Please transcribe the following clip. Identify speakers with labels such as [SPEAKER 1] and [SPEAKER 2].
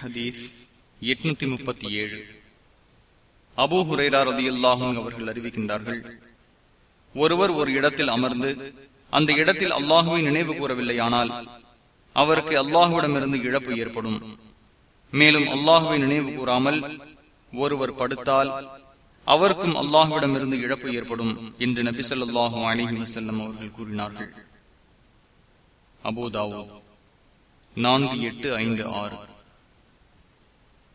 [SPEAKER 1] ஹதீஸ் எட்நூத்தி முப்பத்தி ஏழு. அபூ ஹுரைரா ரதியுல்லாஹும் அவர்கள் அறிவிக்கின்றார்கள் ஒருவர் ஒரு இடத்தில் அமர்ந்து அந்த இடத்தில் அல்லாஹுவை நினைவு கூறவில்லையானால் அவருக்கு அல்லாஹுவிடமிருந்து இழப்பு ஏற்படும். மேலும் அல்லாஹுவை நினைவு கூறாமல் ஒருவர் படுத்தால் அவருக்கும் அல்லாஹுவிடமிருந்து இழப்பு ஏற்படும் என்று நபி சொல்லாஹு அலிஹி வசல்லம் அவர்கள் கூறினார்கள். அபோதாவோ நான்கு எட்டு ஐந்து ஆறு.